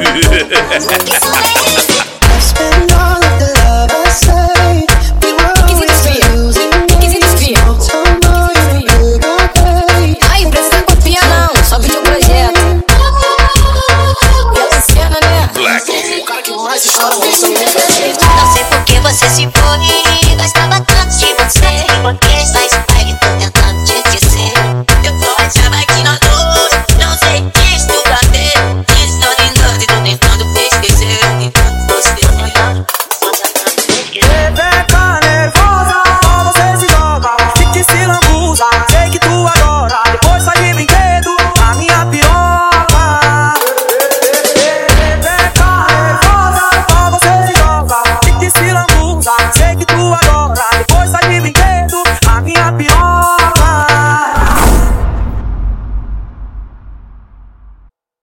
That's